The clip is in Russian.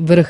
вверх